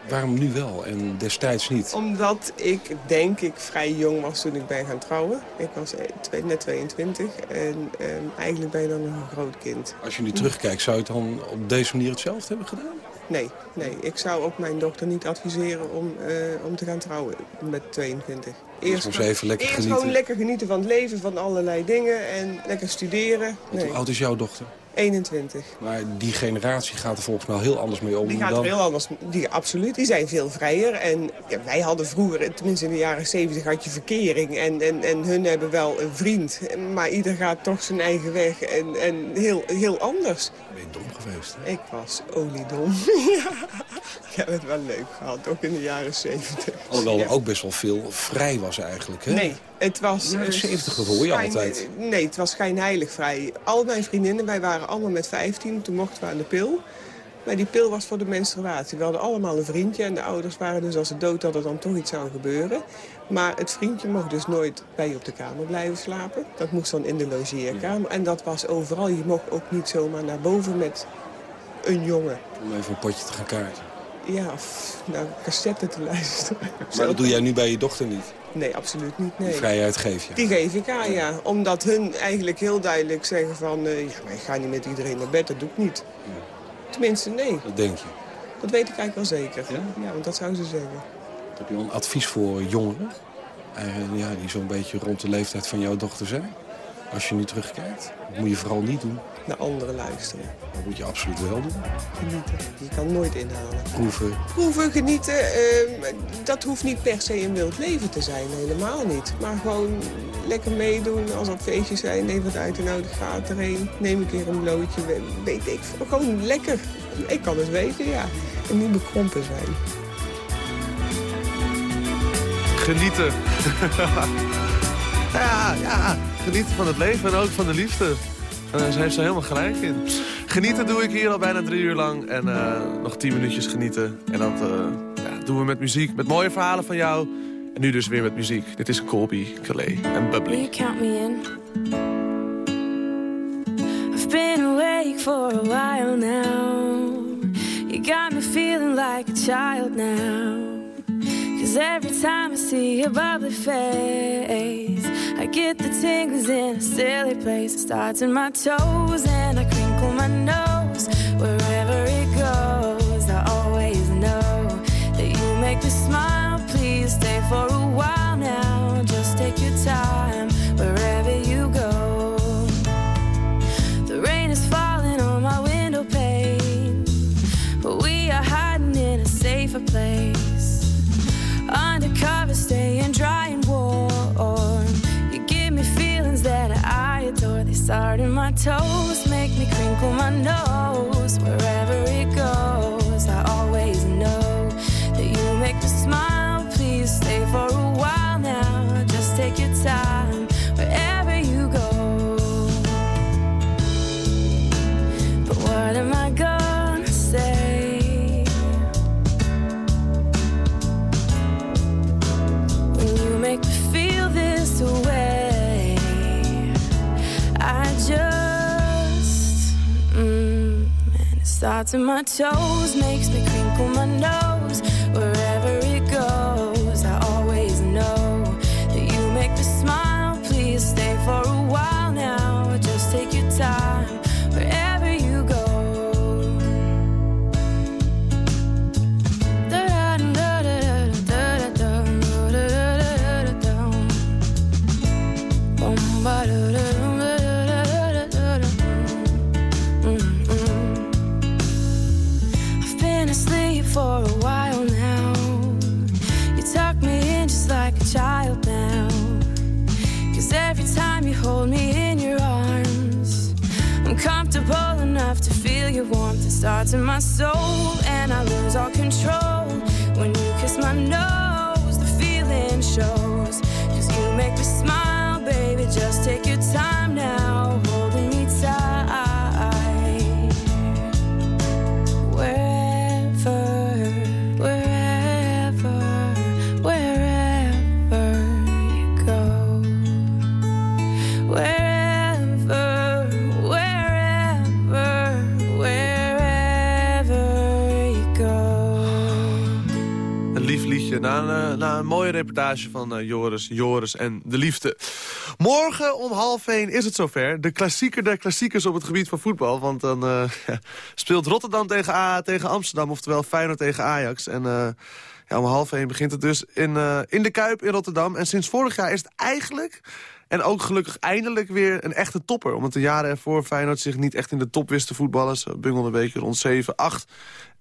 Waarom nu wel en destijds niet? Omdat ik, denk ik, vrij jong was toen ik ben gaan trouwen. Ik was eh, net 22 en ehm, eigenlijk ben je dan nog een groot kind. Als je nu terugkijkt, zou je het dan op deze manier hetzelfde hebben gedaan? Nee, nee, ik zou ook mijn dochter niet adviseren om, eh, om te gaan trouwen met 22. Eerst even lekker eerst genieten. gewoon lekker genieten van het leven, van allerlei dingen en lekker studeren. Nee, Hoe oud is jouw dochter? 21. Maar die generatie gaat er volgens mij heel anders mee om Die gaat dan... er heel anders. Die, absoluut, die zijn veel vrijer. En ja, wij hadden vroeger, tenminste in de jaren 70, had je verkering. En, en, en hun hebben wel een vriend. Maar ieder gaat toch zijn eigen weg. En, en heel, heel anders. Ben je dom geweest, Ik was oliedom. ja. Ik heb het wel leuk gehad, ook in de jaren 70. Alhoewel er ook best wel veel vrij was eigenlijk, hè? Nee, het was... De jaren eh, 70, dat hoor je altijd. Nee, het was schijnheilig vrij. Al mijn vriendinnen, wij waren allemaal met 15, toen mochten we aan de pil. Maar die pil was voor de menstruatie. We hadden allemaal een vriendje en de ouders waren dus als ze dood hadden dan toch iets zou gebeuren. Maar het vriendje mocht dus nooit bij je op de kamer blijven slapen. Dat moest dan in de logeerkamer. En dat was overal. Je mocht ook niet zomaar naar boven met een jongen. Om even een potje te gaan kaarten. Ja, of naar cassette te luisteren. Maar dat doe jij nu bij je dochter niet? Nee, absoluut niet. Nee. Die vrijheid geef je? Die geef ik aan, ja. Omdat hun eigenlijk heel duidelijk zeggen van... ja, maar ik ga niet met iedereen naar bed, dat doe ik niet. Tenminste, nee. Dat denk je. Dat weet ik eigenlijk wel zeker. Ja, want dat zou ze zeggen. Heb je een advies voor jongeren? Eh, ja, die zo'n beetje rond de leeftijd van jouw dochter zijn? Als je nu terugkijkt. Dat moet je vooral niet doen. Naar anderen luisteren. Dat moet je absoluut wel doen. Genieten. Je kan nooit inhalen. Proeven. Proeven, genieten, eh, dat hoeft niet per se een wild leven te zijn. Helemaal niet. Maar gewoon lekker meedoen als er feestjes zijn. Neem wat uit en nodig gaat erheen. Neem een keer een blootje. we- Weet ik. veel. Gewoon lekker. Ik kan het weten, ja. En niet bekrompen zijn. Genieten. ja, ja, genieten van het leven en ook van de liefde. En daar heeft ze helemaal gelijk in. Genieten doe ik hier al bijna drie uur lang. En eh, nog tien minuutjes genieten. En dat eh, ja, doen we met muziek, met mooie verhalen van jou. En nu dus weer met muziek. Dit is Colby, Calais en Bubbly. You count me in? I've been awake for a while now. You got me feeling like a child now. Cause every time I see your bubbly face, I get the tingles in a silly place. It starts in my toes and I crinkle my nose. Toes, make me crinkle my nose. In my toes, makes me crinkle my nose. Starts in my soul, and I lose all Na een, eh, na een mooie reportage van eh, Joris, Joris en de liefde. Morgen om half één is het zover. De klassieker der klassiekers op het gebied van voetbal. Want dan eh, speelt Rotterdam tegen, A, tegen Amsterdam. Oftewel Feyenoord tegen Ajax. En ja, om half één begint het dus in, in de Kuip in Rotterdam. En sinds vorig jaar is het eigenlijk... En ook gelukkig eindelijk weer een echte topper. Omdat de jaren ervoor Feyenoord zich niet echt in de top wist te voetballen. Ze bungelden een beetje rond 7, 8.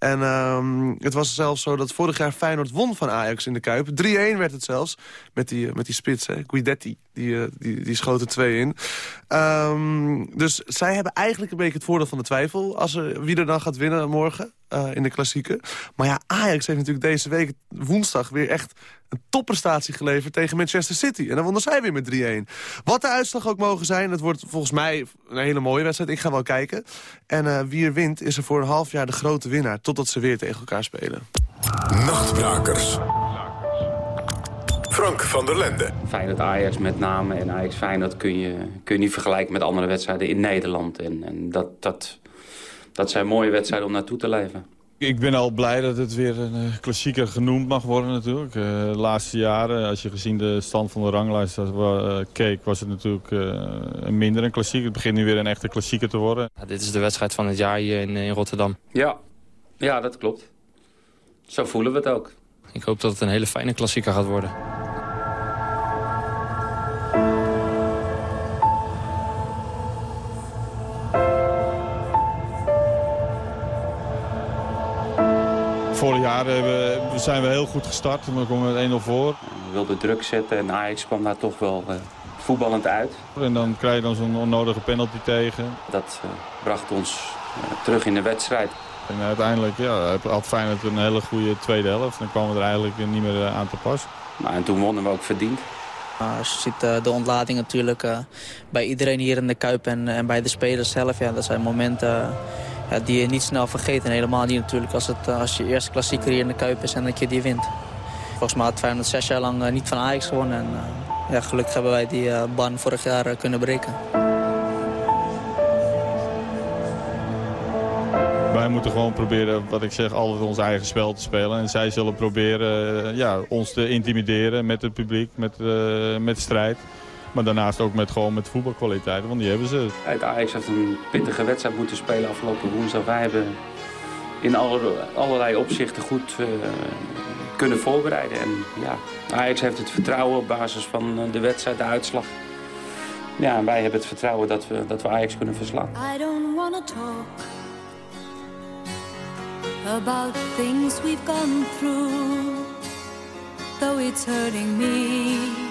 En ehm, het was zelfs zo dat vorig jaar Feyenoord won van Ajax in de Kuip. 3-1 werd het zelfs. Met die, eh, met die spits, hè. Guidetti. Die, eh, die, die schoot er twee in. Ehm, dus zij hebben eigenlijk een beetje het voordeel van de twijfel. Als er, wie er dan gaat winnen morgen eh, in de klassieke. Maar ja, Ajax heeft natuurlijk deze week woensdag weer echt een topprestatie geleverd tegen Manchester City. En dan wonnen zij weer met 3-1. Wat de uitslag ook mogen zijn, het wordt volgens mij een hele mooie wedstrijd. Ik ga wel kijken. En eh, wie er wint, is er voor een half jaar de grote winnaar. Totdat ze weer tegen elkaar spelen. Nachtbrakers. Frank van der Lende. Feyenoord Ajax met name en Ajax Feyenoord kun je, kun je niet vergelijken met andere wedstrijden in Nederland. En, en dat, dat, dat zijn mooie wedstrijden om naartoe te leven. Ik ben al blij dat het weer een eh, klassieker genoemd mag worden natuurlijk. Eh, de laatste jaren, als je gezien de stand van de ranglijst eh, keek... was het natuurlijk eh, een minder een klassieker. Het begint nu weer een echte klassieker te worden. Ja, dit is de wedstrijd van het jaar hier in, in Rotterdam. Ja. ja, dat klopt. Zo voelen we het ook. Ik hoop dat het een hele fijne klassieker gaat worden. Jaar hebben, we- zijn we heel goed gestart. We komen met 1-0 voor. We wilden druk zetten en Ajax kwam daar toch wel eh, voetballend uit. En dan krijg je dan zo'n onnodige penalty tegen. Dat eh, bracht ons eh, terug in de wedstrijd. En uiteindelijk ja, had Feyenoord een hele goede tweede helft. Dan kwamen we er eigenlijk niet meer eh, aan te pas. Nou, en toen wonnen we ook verdiend. Maar Als je ziet eh, de ontlading natuurlijk eh, bij iedereen hier in de Kuip en, en bij de spelers zelf. Ja, dat zijn momenten eh, die je niet snel vergeet. En helemaal niet natuurlijk als, het, eh, als je eerste klassieker hier in de Kuip is en dat je die wint. Volgens mij had Feyenoord zes jaar lang eh, niet van Ajax gewonnen. En eh, ja, gelukkig hebben wij die ban vorig jaar kunnen breken. Wij moeten gewoon proberen, wat ik zeg, altijd ons eigen spel te spelen. En zij zullen proberen ja, ons te intimideren met het publiek, met, eh, met strijd. Maar daarnaast ook met, gewoon met voetbalkwaliteiten, want die hebben ze. Ajax heeft een pittige wedstrijd moeten spelen afgelopen woensdag. Wij hebben in alle, allerlei opzichten goed eh, kunnen voorbereiden. En ja, Ajax heeft het vertrouwen op basis van eh, de wedstrijd, de uitslag. Ja, en wij hebben het vertrouwen dat we, dat we Ajax kunnen verslaan. I don't wanna talk about things we've gone through, though it's hurting me.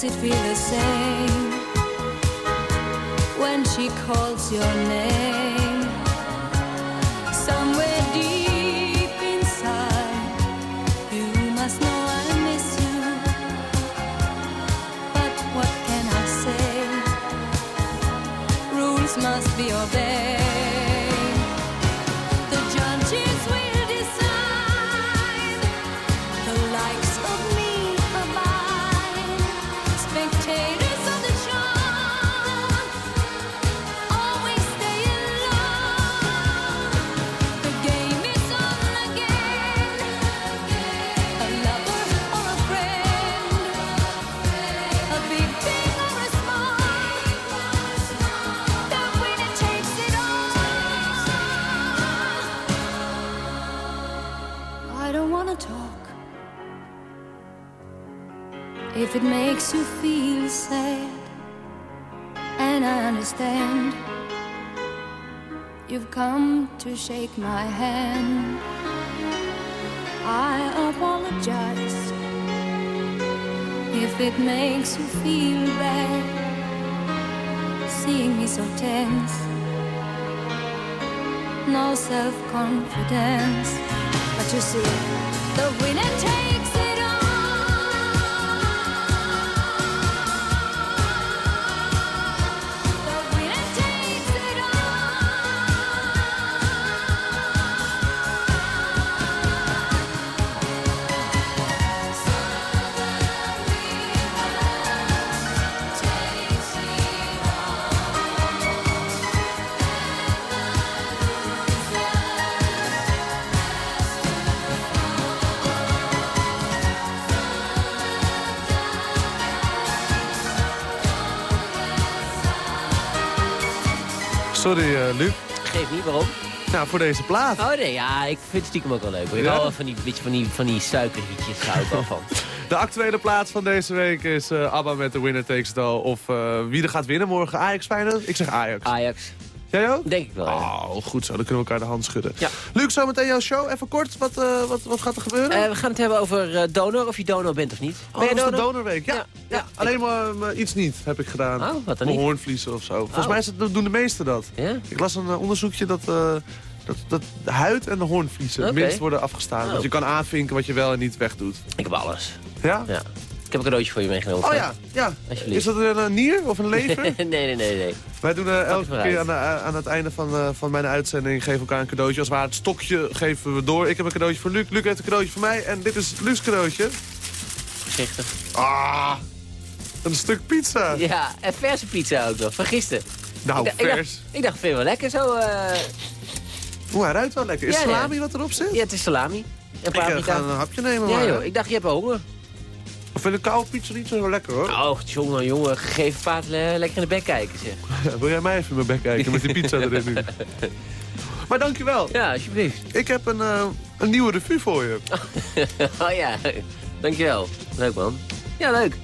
Does it feel the same when she calls your name? Shake my hand. I apologize if it makes you feel bad, seeing me so tense. No self confidence, but you see, the winner takes Sorry, eh, Luc. Geef niet, waarom? Nou, voor deze plaat. Oh nee, ja, ik vind het stiekem ook wel leuk. Ik Ja? hou wel van die, beetje van die, van die suikerrietjes, hou ik wel van. De actuele plaats van deze week is eh, ABBA met de Winner Takes It All. Of eh, wie er gaat winnen morgen, Ajax Feyenoord? Ik zeg Ajax. Ajax. Jij ook? Denk ik wel, ja. Oh, goed zo. Dan kunnen we elkaar de hand schudden. Ja. Luc, zometeen jouw show. Even kort, wat, eh, wat, wat gaat er gebeuren? Eh, we gaan het hebben over eh, donor, of je donor bent of niet. Oh, ben je de donor? donorweek. Ja, ja, alleen maar, iets niet heb ik gedaan. Oh, wat dan niet? hoornvliezen of zo. Volgens Oh. mij is het, doen de meesten dat. Ja? Ik las een onderzoekje dat, dat, dat de huid en de hoornvliezen het Oké. minst worden afgestaan. Oh. Want je kan aanvinken wat je wel en niet wegdoet. Ik heb alles. Ja? Ja. Ik heb een cadeautje voor je meegenomen. Oh ja, ja. Is dat een, eh, nier of een lever? nee, nee, nee, nee. Wij doen eh, elke keer aan, de- aan het einde van, eh, van mijn uitzending geven elkaar een cadeautje. Als ware het stokje geven we door. Ik heb een cadeautje voor Luc, Luc heeft een cadeautje voor mij. En dit is Luc's cadeautje. Voorzichtig. Ah, een stuk pizza. Ja, en verse pizza ook nog, van gisteren. Nou, ik, vers. dacht, ik dacht, vind je wel lekker zo. eh Oeh, hij ruikt wel lekker. Is Ja, salami ja. wat erop zit? Ja, het is salami. Ik eh, ga een hapje nemen, Ja maar... joh, ik dacht, je hebt honger. Ik vind een koude pizza niet zo lekker, hoor. Oh, jongen, jongen, gegeven paard eh, lekker in de bek kijken, zeg. Wil jij mij even in mijn bek kijken met die pizza erin nu? Maar dankjewel. Ja, alsjeblieft. Ik heb een, eh, een nieuwe revue voor je. oh ja, dankjewel. Leuk man. Ja, leuk.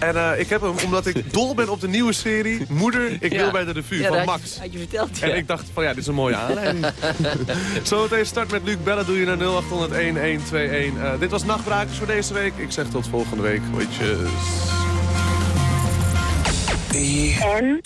En eh, ik heb hem omdat ik dol ben op de nieuwe serie Moeder, ik wil bij de revue Ja, van Max. je- had je verteld, ja. En ik dacht van ja, dit is een mooie aanleiding. Zometeen start met Luc bellen, doe je naar 0800 1121. Eh, dit was Nachtbrakers voor deze week. Ik zeg tot volgende week. Hoi, En?